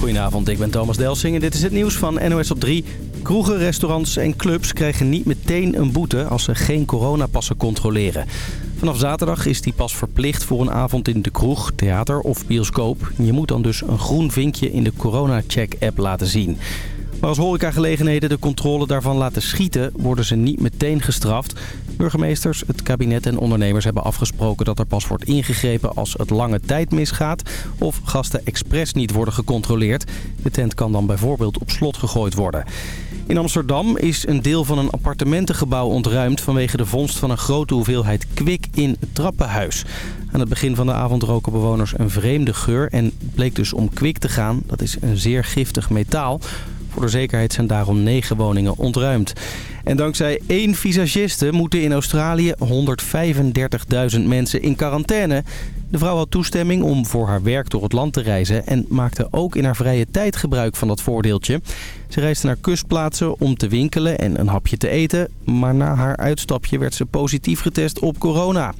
Goedenavond, ik ben Thomas Delsing en dit is het nieuws van NOS op 3. Kroegen, restaurants en clubs krijgen niet meteen een boete als ze geen coronapassen controleren. Vanaf zaterdag is die pas verplicht voor een avond in de kroeg, theater of bioscoop. Je moet dan dus een groen vinkje in de corona-check-app laten zien. Maar als horecagelegenheden de controle daarvan laten schieten, worden ze niet meteen gestraft. Burgemeesters, het kabinet en ondernemers hebben afgesproken dat er pas wordt ingegrepen als het lange tijd misgaat of gasten expres niet worden gecontroleerd. De tent kan dan bijvoorbeeld op slot gegooid worden. In Amsterdam is een deel van een appartementengebouw ontruimd vanwege de vondst van een grote hoeveelheid kwik in het trappenhuis. Aan het begin van de avond roken bewoners een vreemde geur en bleek dus om kwik te gaan. Dat is een zeer giftig metaal. Voor de zekerheid zijn daarom negen woningen ontruimd. En dankzij één visagiste moeten in Australië 135.000 mensen in quarantaine. De vrouw had toestemming om voor haar werk door het land te reizen... en maakte ook in haar vrije tijd gebruik van dat voordeeltje. Ze reisde naar kustplaatsen om te winkelen en een hapje te eten... maar na haar uitstapje werd ze positief getest op corona.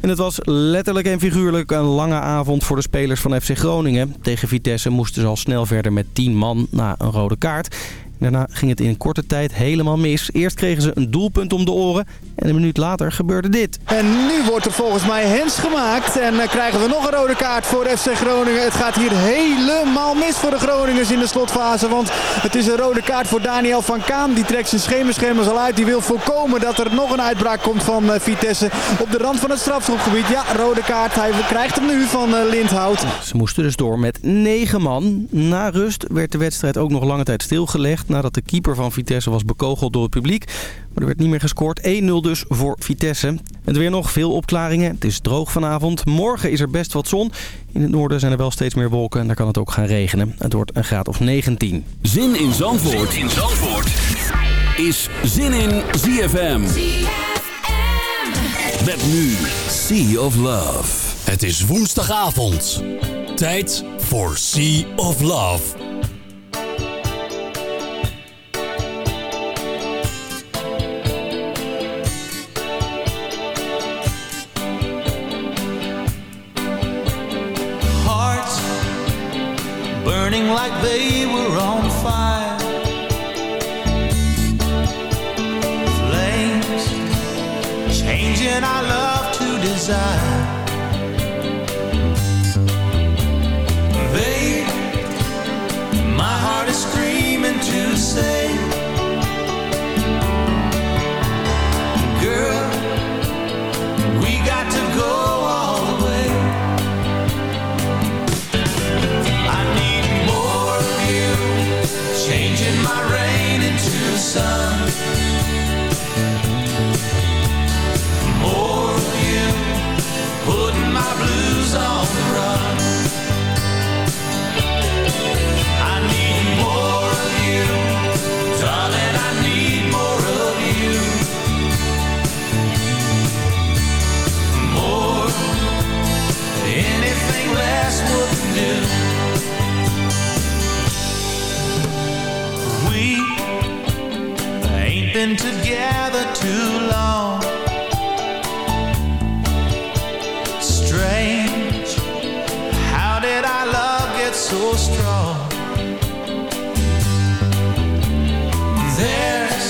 En het was letterlijk en figuurlijk een lange avond voor de spelers van FC Groningen. Tegen Vitesse moesten ze al snel verder met 10 man na een rode kaart. Daarna ging het in een korte tijd helemaal mis. Eerst kregen ze een doelpunt om de oren en een minuut later gebeurde dit. En nu wordt er volgens mij hens gemaakt. En uh, krijgen we nog een rode kaart voor FC Groningen. Het gaat hier helemaal mis voor de Groningers in de slotfase. Want het is een rode kaart voor Daniel van Kaan. Die trekt zijn schemerschermers al uit. Die wil voorkomen dat er nog een uitbraak komt van uh, Vitesse. Op de rand van het strafschopgebied. Ja, rode kaart. Hij krijgt hem nu van uh, Lindhout. Ze moesten dus door met negen man. Na rust werd de wedstrijd ook nog lange tijd stilgelegd. Nadat de keeper van Vitesse was bekogeld door het publiek. Maar er werd niet meer gescoord. 1-0 dus voor Vitesse. Het weer nog veel opklaringen. Het is droog vanavond. Morgen is er best wat zon. In het noorden zijn er wel steeds meer wolken en daar kan het ook gaan regenen. Het wordt een graad of 19. Zin in Zandvoort, zin in Zandvoort. is Zin in ZFM. ZFM. Met nu Sea of Love. Het is woensdagavond. Tijd voor Sea of Love. Like they sun. Been together too long. Strange How did our love get so strong? There's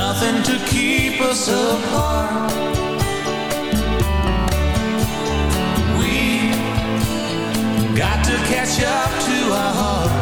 Nothing to keep us apart. We Got to catch up to our hearts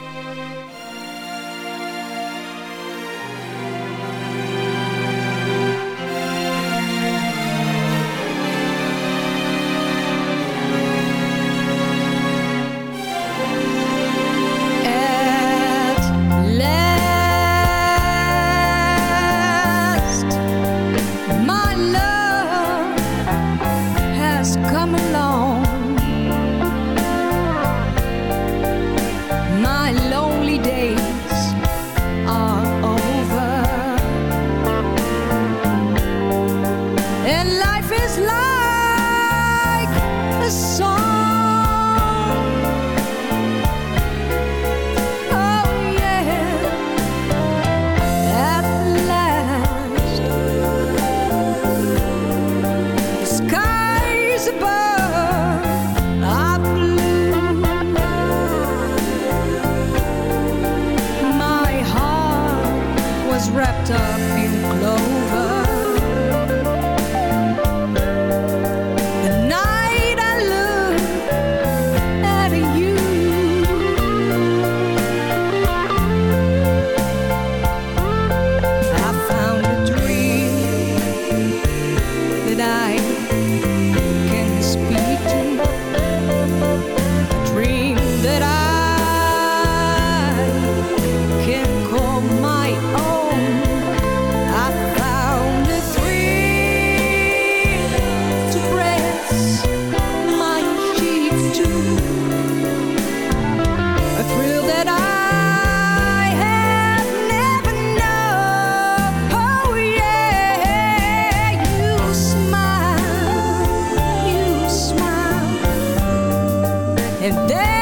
if they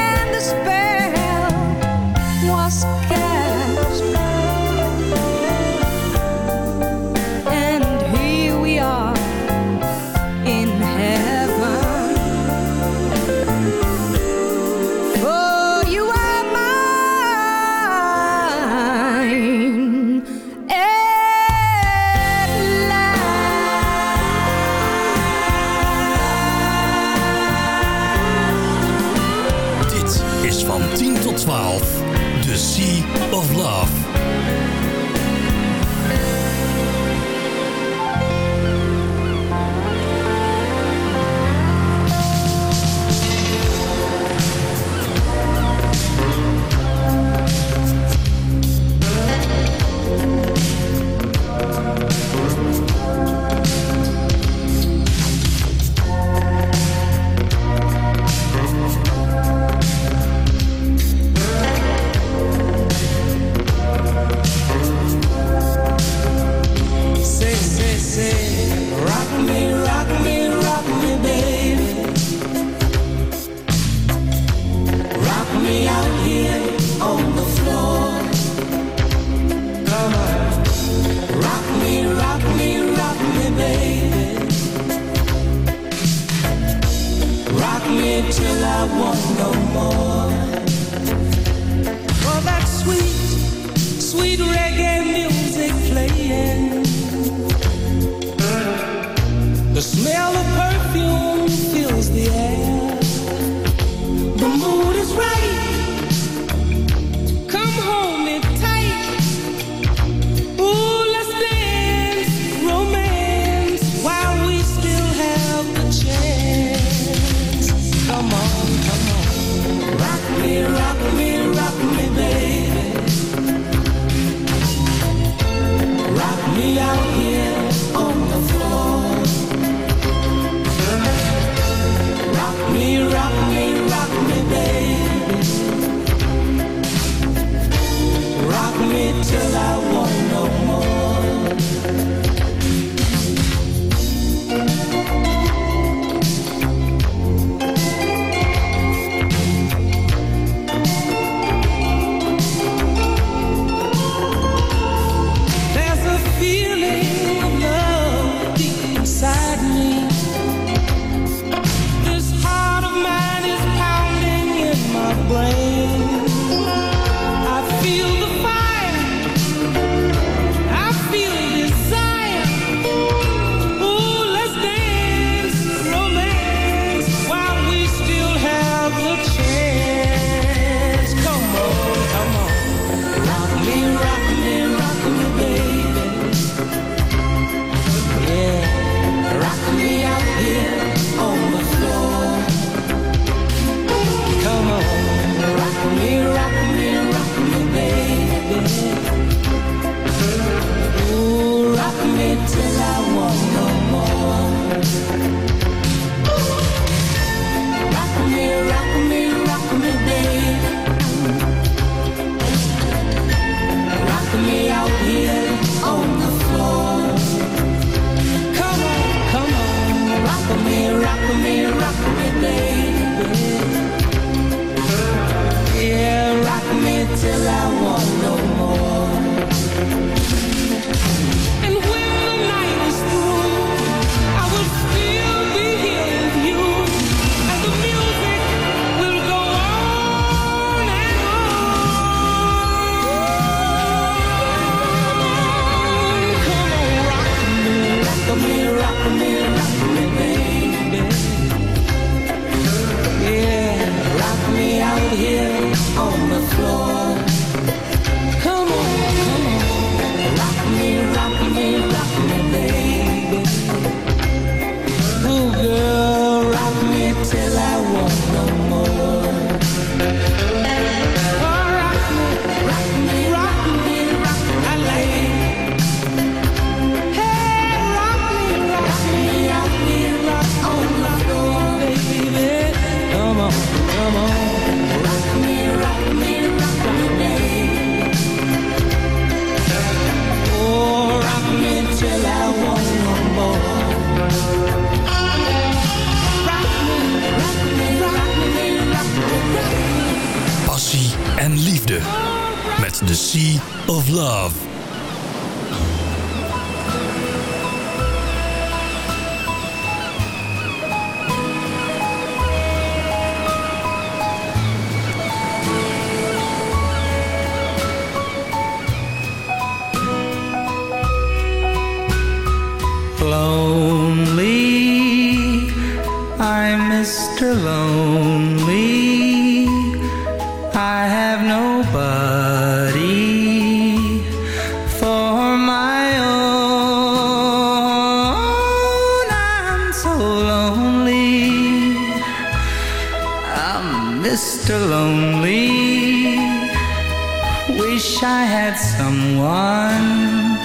someone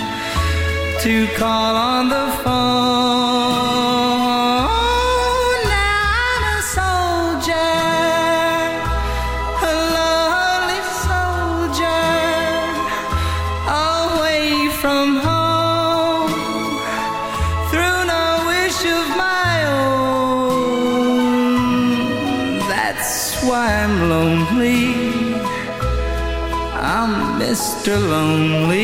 to call on the phone. Mr. Lonely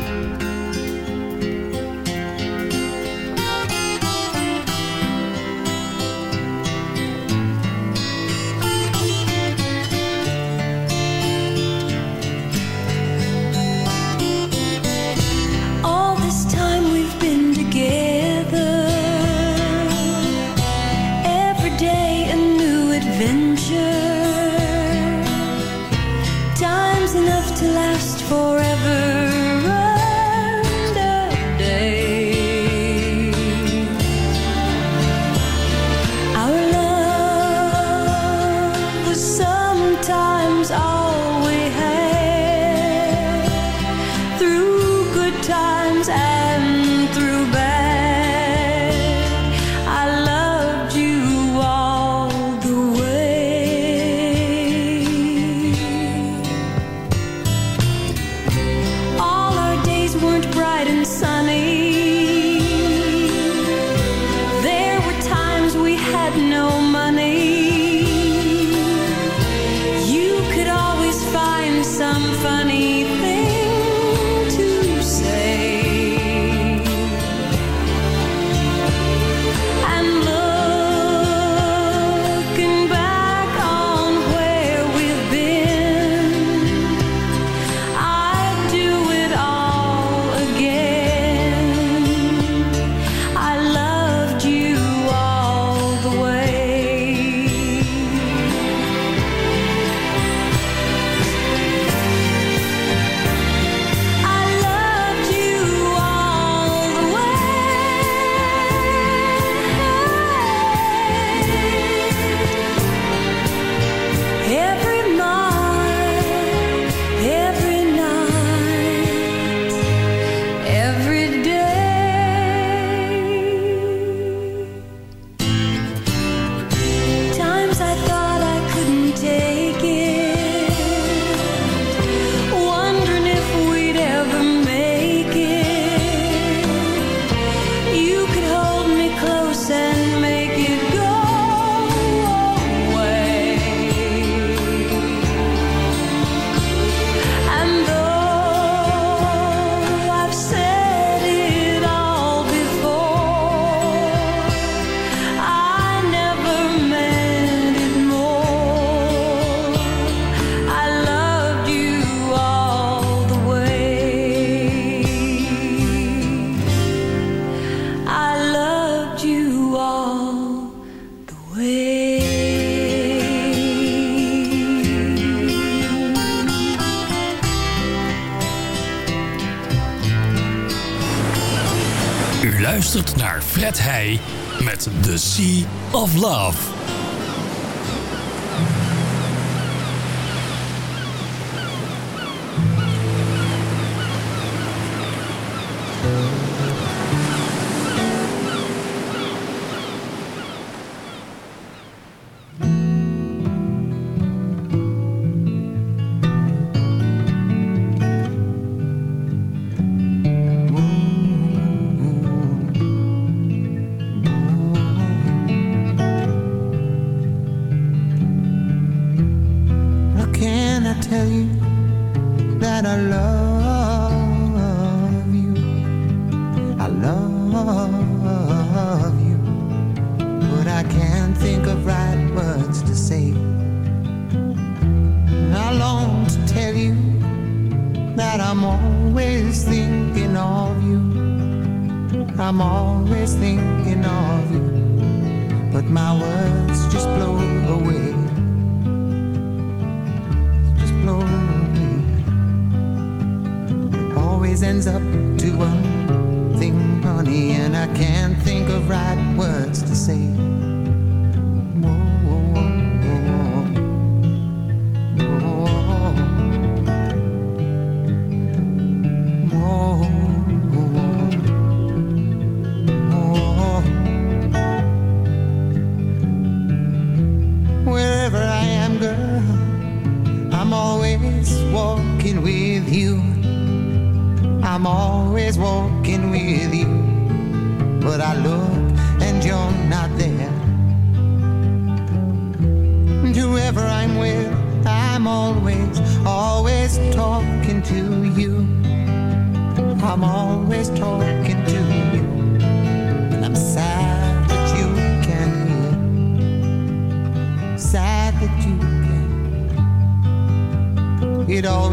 Sea of Love.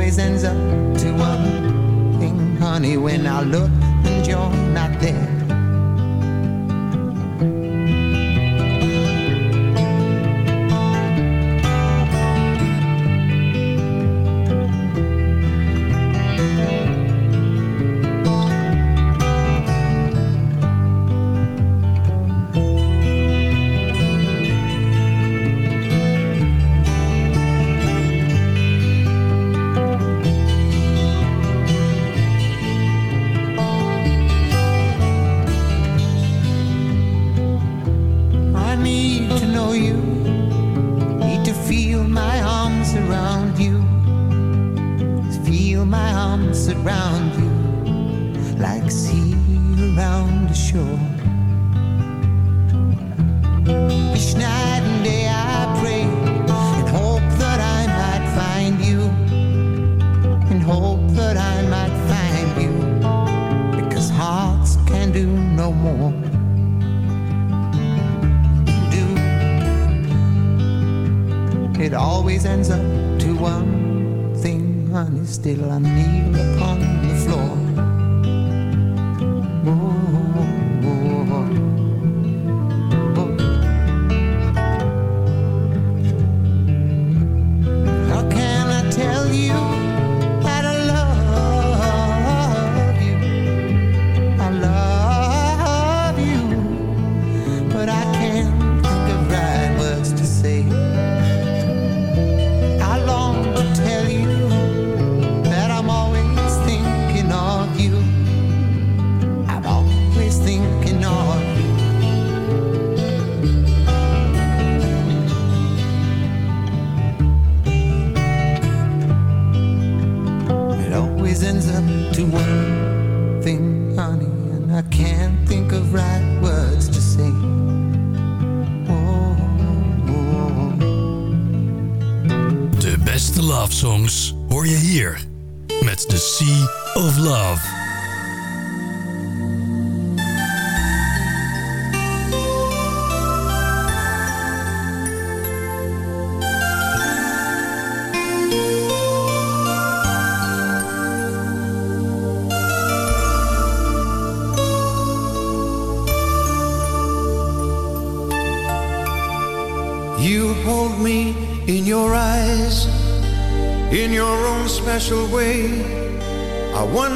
Always ends up to one thing, honey, when I look and you're not there.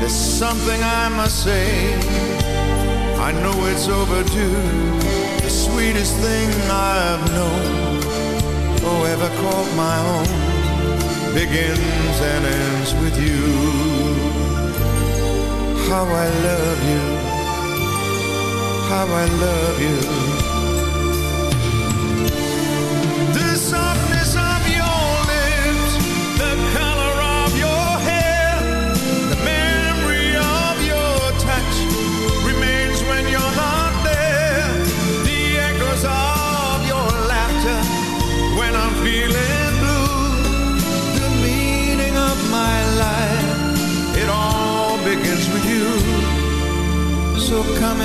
there's something I must say. I know it's overdue. The sweetest thing I've known, or ever called my own, begins and ends with you. How I love you. How I love you.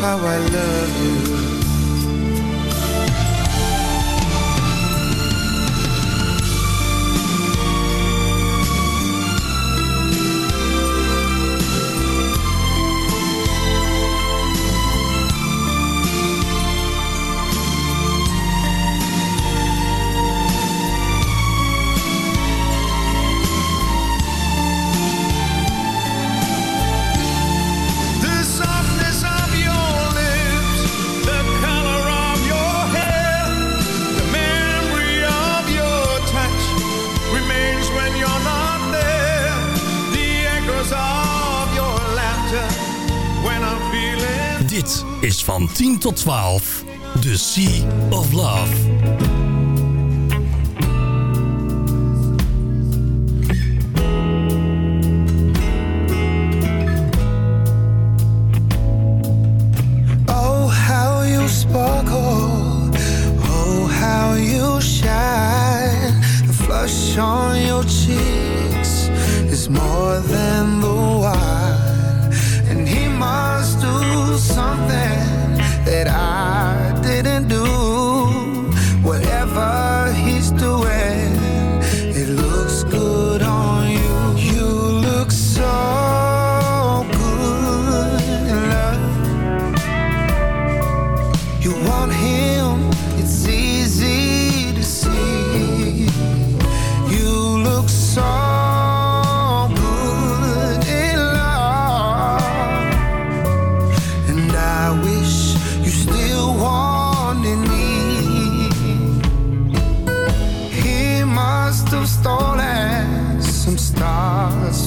how I love you. Is van 10 tot 12. The Sea of Love. Oh, how you sparkle. Oh, how you shine. The flush on your cheeks is more than the wine. Something that I didn't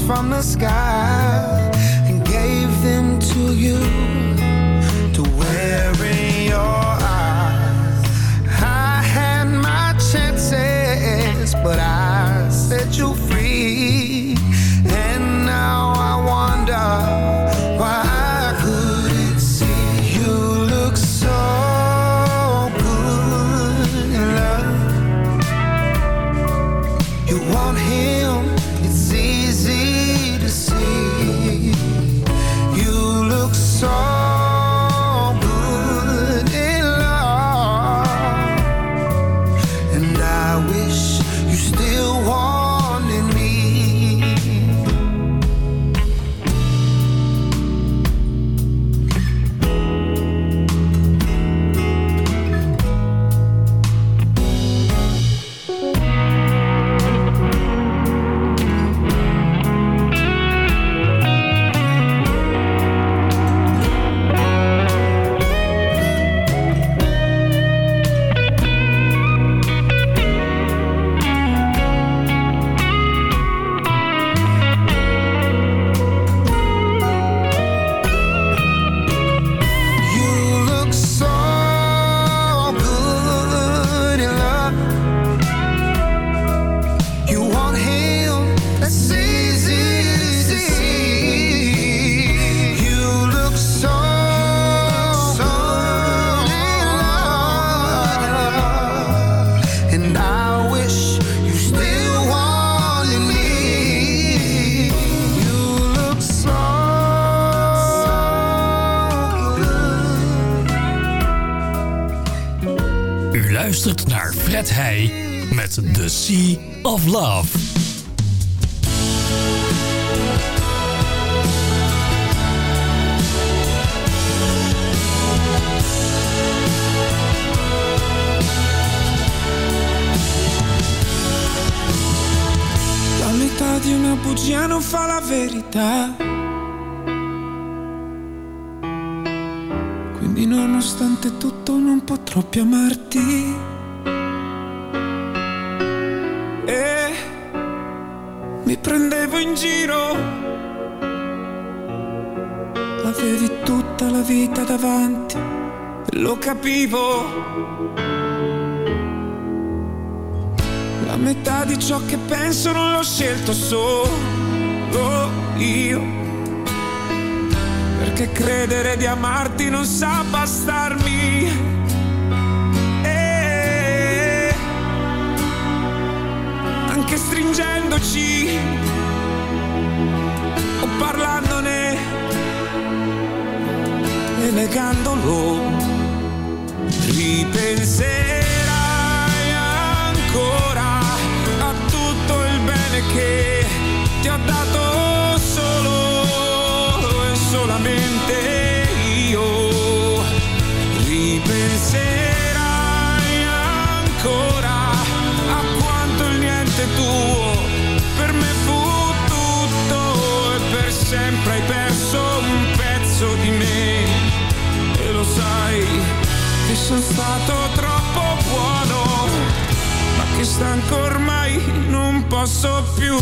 from the sky luistert naar Fred Heij met The Sea of Love. La metà di una bugia non fa la verità. Nonostante tutto non potrò più amarti. E mi prendevo in giro. Avevi tutta la vita davanti, lo capivo. La metà di ciò che penso non l'ho scelto solo io. Perché credere di amarti non sa bastarmi. E anche stringendoci o parlandone e negandolo, ripenserai ancora a tutto il bene che ti ho dato solamente io. Ripenserai ancora a quanto il niente tuo per me fu tutto e per sempre hai perso un pezzo di me e lo sai che sono stato troppo buono ma che stanco ormai non posso più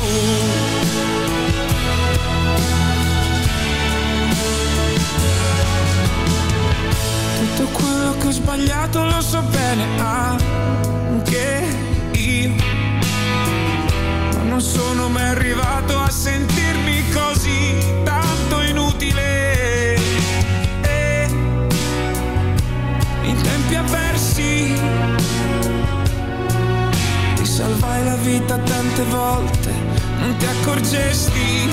tutto quello che ho sbagliato lo so bene anche io. Ma non sono mai arrivato a sentirmi così tanto inutile. E in tempi avversi ti salvai la vita tante volte non ti accorgesti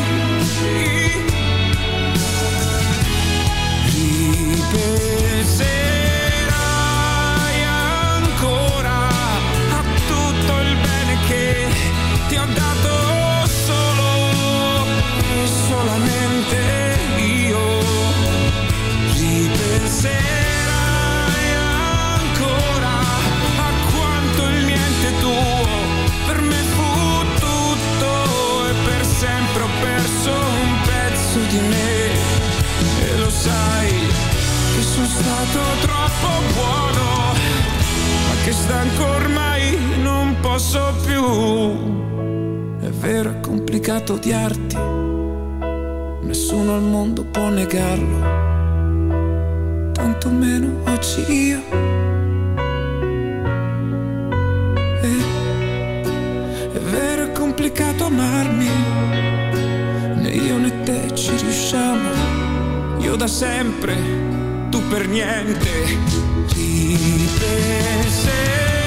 ripenserai ancora a tutto il bene che ti ho dato stato troppo buono ma che stanco ormai non posso più. È vero è complicato odiarti nessuno al mondo può negarlo tanto meno oggi io. Eh, è vero è complicato amarmi né io né te ci riusciamo. Io da sempre, tu per niente. Ti penserai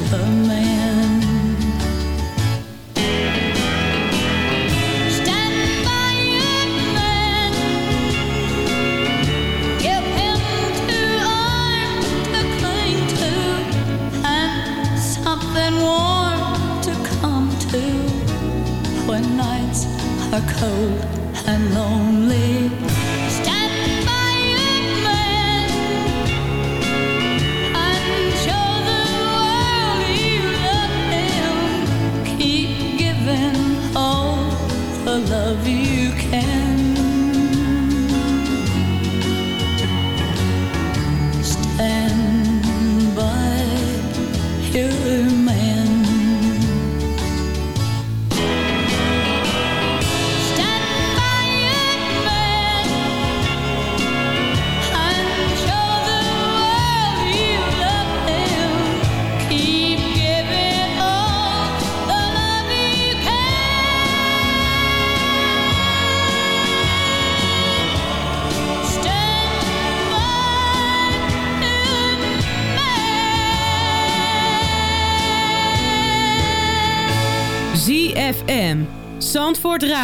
a man.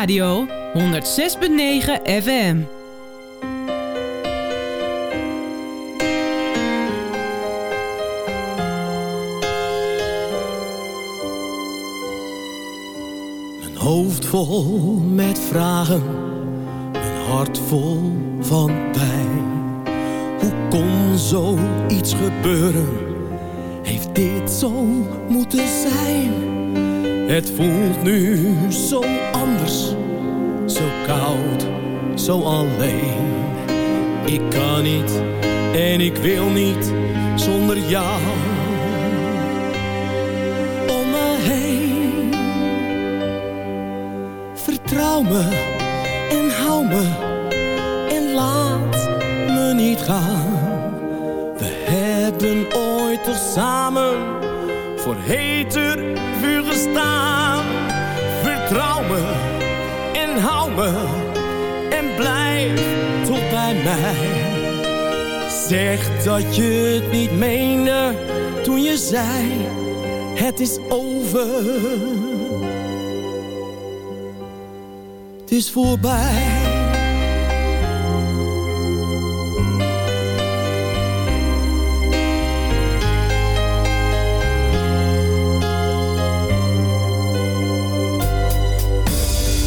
Radio. 106.9 FM. Een hoofd vol met vragen, een hart vol van pijn. Hoe kon zoiets gebeuren? Heeft dit zo moeten zijn? Het voelt nu zo anders, zo koud, zo alleen. Ik kan niet en ik wil niet zonder jou om me heen. Vertrouw me en hou me en laat me niet gaan. We hebben ooit toch samen voor heter vuur gestaan. Vertrouw me en hou me en blijf toch bij mij. Zeg dat je het niet meende toen je zei het is over. Het is voorbij.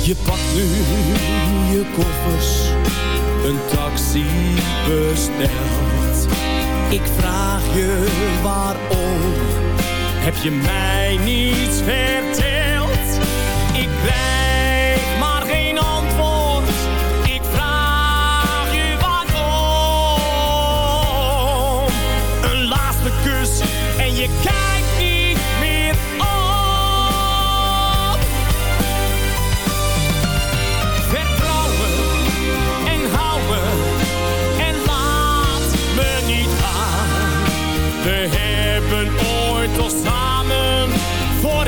Je pakt nu je koffers, een taxi besteld. Ik vraag je waarom, heb je mij niets verteld? Ik krijg maar geen antwoord, ik vraag je waarom. Een laatste kus en je kijkt We hebben ooit toch samen voor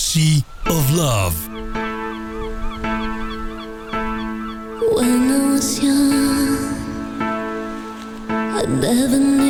Sea of Love. When I was young, I never needed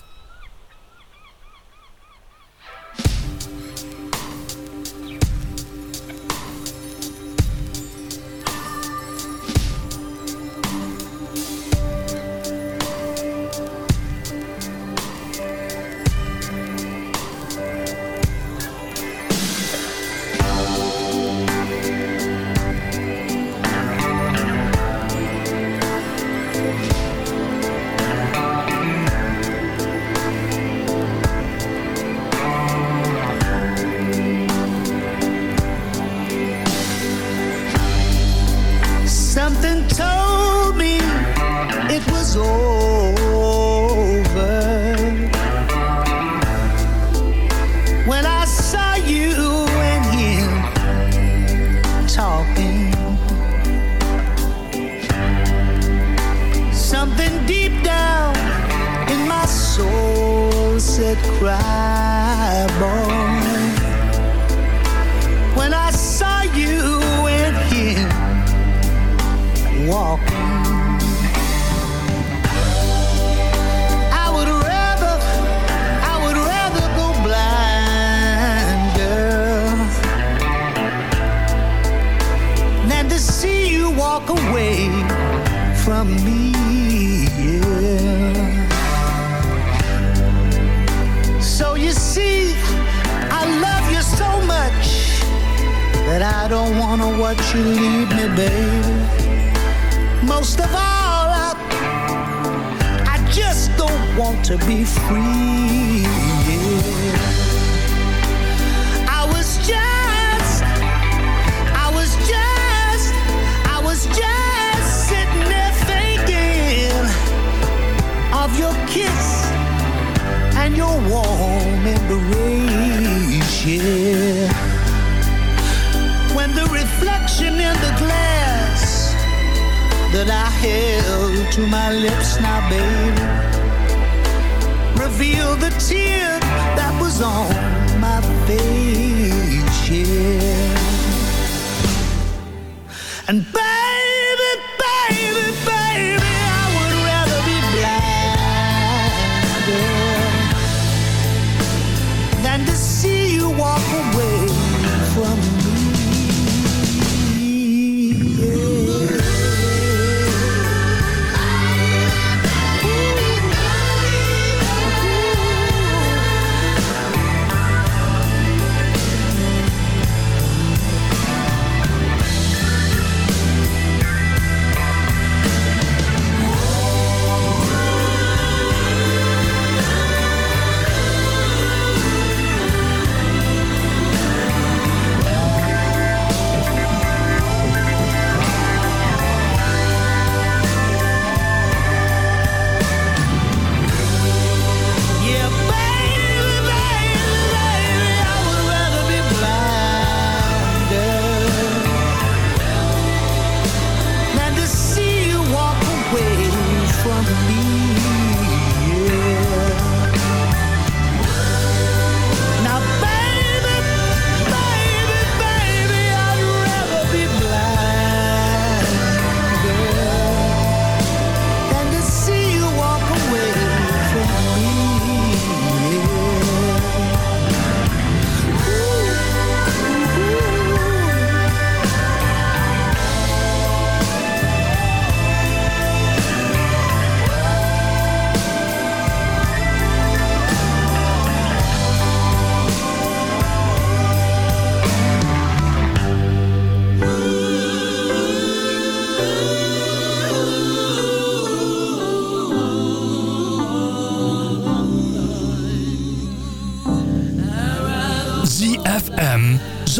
See, I love you so much that I don't wanna watch you leave me, baby. Most of all, I, I just don't want to be free. yeah. I was just, I was just, I was just sitting there thinking of your kiss and your warm embrace. Yeah. When the reflection in the glass that I held to my lips now, baby, revealed the tear that was on my face, yeah. And baby,